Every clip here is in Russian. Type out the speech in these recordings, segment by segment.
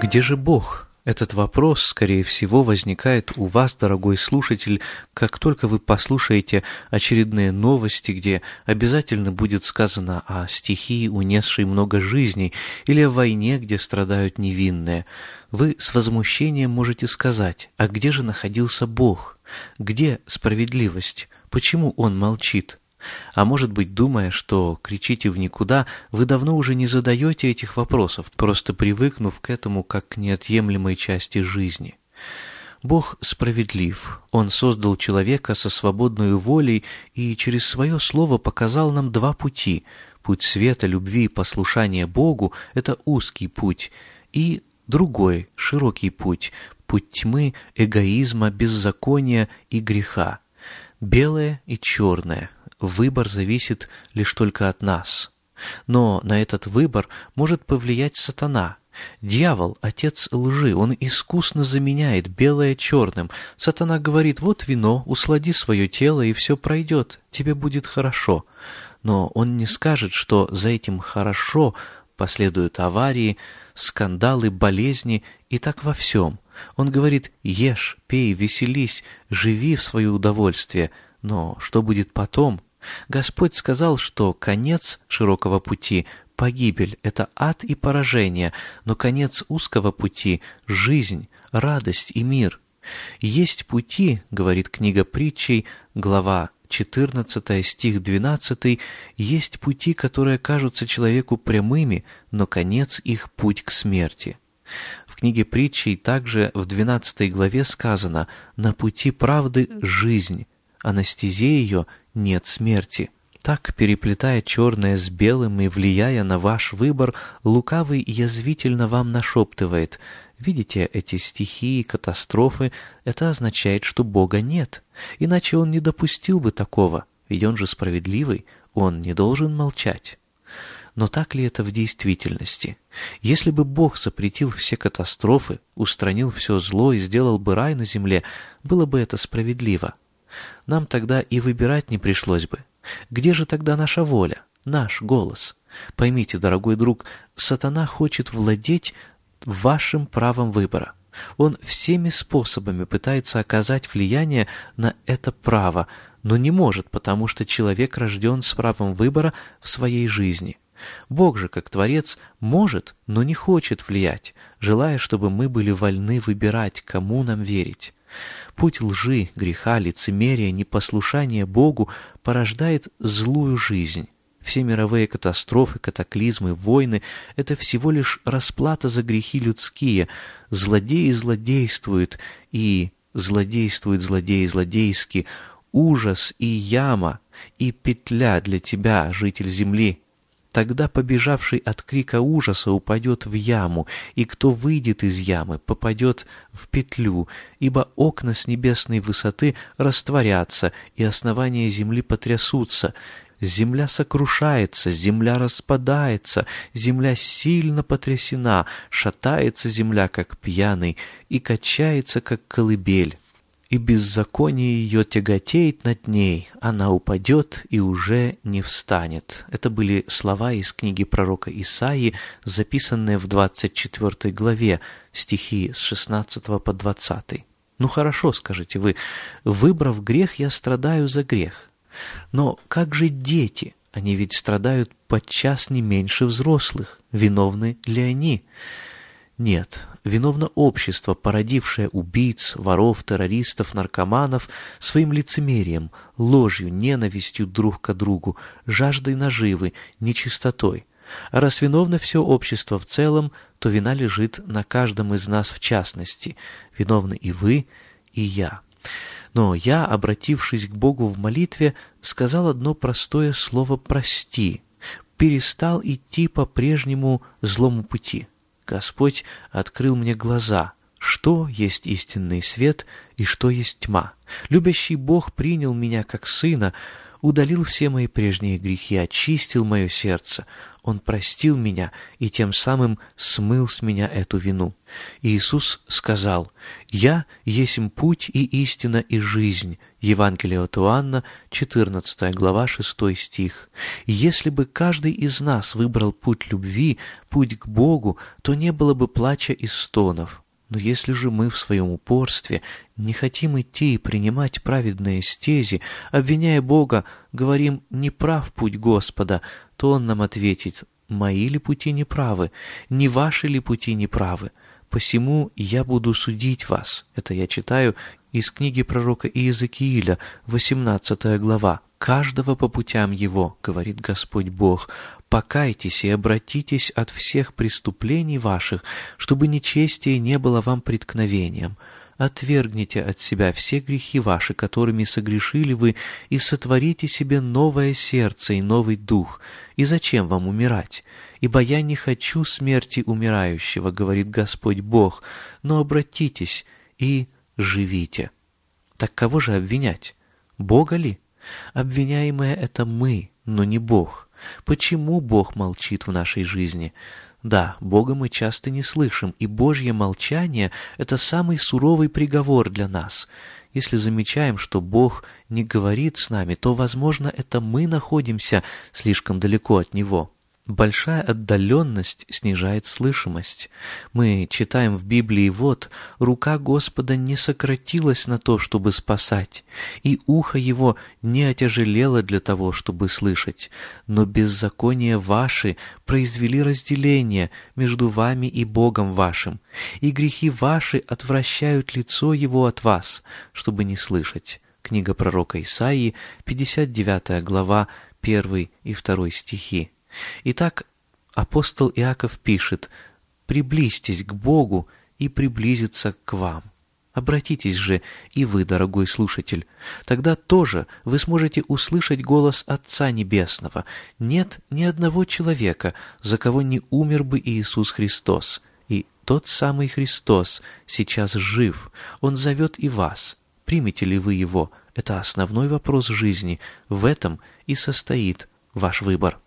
Где же Бог? Этот вопрос, скорее всего, возникает у вас, дорогой слушатель, как только вы послушаете очередные новости, где обязательно будет сказано о стихии, унесшей много жизней, или о войне, где страдают невинные. Вы с возмущением можете сказать, а где же находился Бог? Где справедливость? Почему Он молчит? А может быть, думая, что кричите в никуда, вы давно уже не задаете этих вопросов, просто привыкнув к этому как к неотъемлемой части жизни. Бог справедлив. Он создал человека со свободной волей и через свое слово показал нам два пути. Путь света, любви и послушания Богу — это узкий путь, и другой, широкий путь, путь тьмы, эгоизма, беззакония и греха. Белое и черное, выбор зависит лишь только от нас. Но на этот выбор может повлиять сатана. Дьявол — отец лжи, он искусно заменяет белое черным. Сатана говорит, вот вино, услади свое тело, и все пройдет, тебе будет хорошо. Но он не скажет, что за этим «хорошо» последуют аварии, скандалы, болезни и так во всем. Он говорит «ешь, пей, веселись, живи в свое удовольствие», но что будет потом, Господь сказал, что конец широкого пути — погибель, это ад и поражение, но конец узкого пути — жизнь, радость и мир. Есть пути, говорит книга притчей, глава 14 стих 12, есть пути, которые кажутся человеку прямыми, но конец их — путь к смерти. В книге притчей также в 12 главе сказано «На пути правды жизнь, а на стезе ее нет смерти. Так, переплетая черное с белым и влияя на ваш выбор, лукавый язвительно вам нашептывает «Видите эти стихии, катастрофы? Это означает, что Бога нет. Иначе Он не допустил бы такого, ведь Он же справедливый, Он не должен молчать». Но так ли это в действительности? Если бы Бог запретил все катастрофы, устранил все зло и сделал бы рай на земле, было бы это справедливо нам тогда и выбирать не пришлось бы. Где же тогда наша воля, наш голос? Поймите, дорогой друг, сатана хочет владеть вашим правом выбора. Он всеми способами пытается оказать влияние на это право, но не может, потому что человек рожден с правом выбора в своей жизни. Бог же, как Творец, может, но не хочет влиять, желая, чтобы мы были вольны выбирать, кому нам верить. Путь лжи, греха, лицемерия, непослушания Богу порождает злую жизнь. Все мировые катастрофы, катаклизмы, войны — это всего лишь расплата за грехи людские. Злодеи злодействуют, и злодействуют злодеи злодейски. Ужас и яма, и петля для тебя, житель земли, Тогда побежавший от крика ужаса упадет в яму, и кто выйдет из ямы, попадет в петлю, ибо окна с небесной высоты растворятся, и основания земли потрясутся. Земля сокрушается, земля распадается, земля сильно потрясена, шатается земля, как пьяный, и качается, как колыбель. И беззаконие ее тяготеет над ней, она упадет и уже не встанет». Это были слова из книги пророка Исаии, записанные в 24 главе, стихи с 16 по 20. «Ну хорошо, — скажете вы, — выбрав грех, я страдаю за грех. Но как же дети? Они ведь страдают подчас не меньше взрослых. Виновны ли они?» Нет, виновно общество, породившее убийц, воров, террористов, наркоманов своим лицемерием, ложью, ненавистью друг к другу, жаждой наживы, нечистотой. А раз виновно все общество в целом, то вина лежит на каждом из нас в частности. Виновны и вы, и я. Но я, обратившись к Богу в молитве, сказал одно простое слово «прости», перестал идти по прежнему злому пути. Господь открыл мне глаза, что есть истинный свет и что есть тьма. Любящий Бог принял меня как сына, удалил все мои прежние грехи, очистил мое сердце. Он простил меня и тем самым смыл с меня эту вину. Иисус сказал, «Я есмь путь и истина и жизнь». Евангелие от Иоанна, 14 глава, 6 стих. «Если бы каждый из нас выбрал путь любви, путь к Богу, то не было бы плача и стонов». Но если же мы в своем упорстве не хотим идти и принимать праведные стези, обвиняя Бога, говорим «не прав путь Господа», то Он нам ответит «мои ли пути неправы, не ваши ли пути неправы?» «Посему я буду судить вас». Это я читаю из книги пророка Иезекииля, 18 глава. «Каждого по путям его, — говорит Господь Бог, — покайтесь и обратитесь от всех преступлений ваших, чтобы нечестие не было вам преткновением. Отвергните от себя все грехи ваши, которыми согрешили вы, и сотворите себе новое сердце и новый дух. И зачем вам умирать? Ибо я не хочу смерти умирающего, говорит Господь Бог, но обратитесь и живите. Так кого же обвинять? Бога ли? Обвиняемые — это мы, но не Бог. Почему Бог молчит в нашей жизни? Да, Бога мы часто не слышим, и Божье молчание — это самый суровый приговор для нас. Если замечаем, что Бог не говорит с нами, то, возможно, это мы находимся слишком далеко от Него. Большая отдаленность снижает слышимость. Мы читаем в Библии вот, рука Господа не сократилась на то, чтобы спасать, и ухо его не отяжелело для того, чтобы слышать, но беззакония ваши произвели разделение между вами и Богом вашим, и грехи ваши отвращают лицо его от вас, чтобы не слышать. Книга пророка Исаии, 59 глава, 1 и 2 стихи. Итак, апостол Иаков пишет «Приблизьтесь к Богу и приблизиться к вам». Обратитесь же и вы, дорогой слушатель. Тогда тоже вы сможете услышать голос Отца Небесного. Нет ни одного человека, за кого не умер бы Иисус Христос. И тот самый Христос сейчас жив. Он зовет и вас. Примете ли вы Его? Это основной вопрос жизни. В этом и состоит ваш выбор.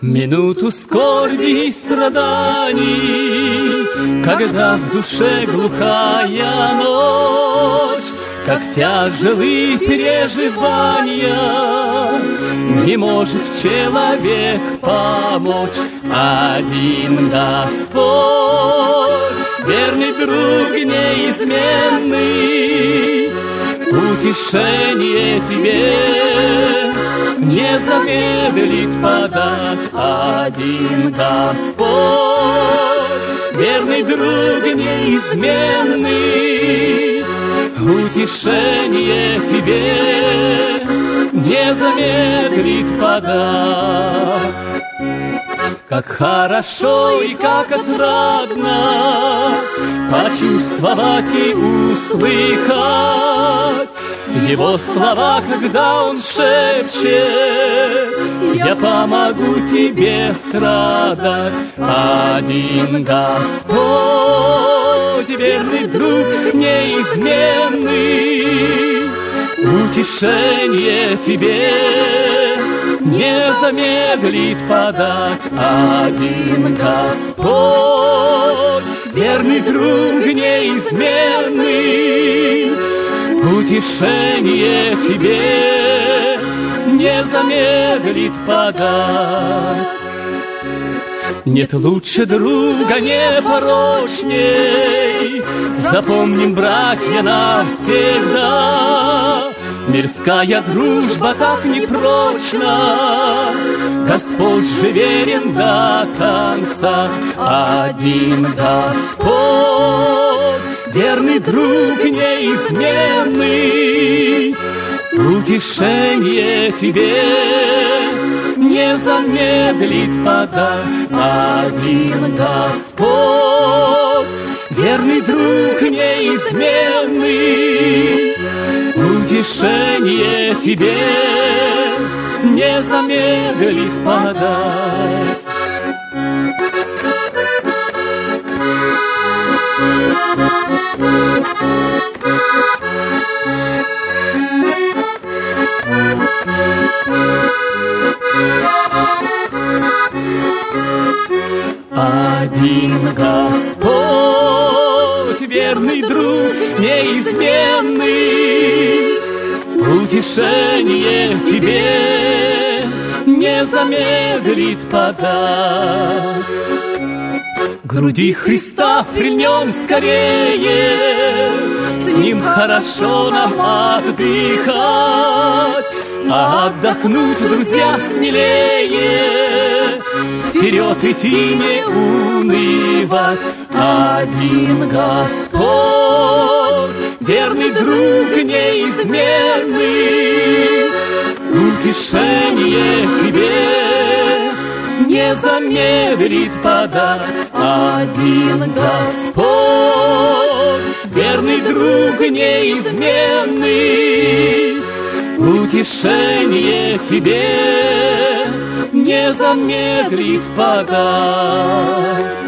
Минуту скорби и страданий, Когда в душе глухая ночь, Как тяжелые переживания, Не может человек помочь. Один Господь, верный друг неизменный, Утешение тебе не замедлит подать один Господь, верный друг неизменный, утешение тебе не замедлит подать. Как хорошо и как отрадно почувствовать и услыхать его слова, когда он шепчет, я помогу тебе страдать. Один Господь, верный друг неизменный, утешение тебе не замедлит подать один Господь, верный друг неизменный, утешение тебе не замедлит подать. Нет лучше друга непорочней, Запомним, братья, навсегда. Мирская дружба так непрочна, Господь же верен до конца. Один Господь, верный друг неизменный, Утешение тебе не замедлит подать один Господь, верный друг неизменный, утешение тебе не замедлит подать. Утешение тебе не замедлит подать. Груди Христа прильнем скорее, С Ним хорошо нам отдыхать, А отдохнуть, друзья, смелее, Вперед идти не унывать. Один Господь, верный друг неизменный, Утешение тебе не замедлит подать. Один Господь, верный друг неизменный, Утешение тебе не замедлит подать.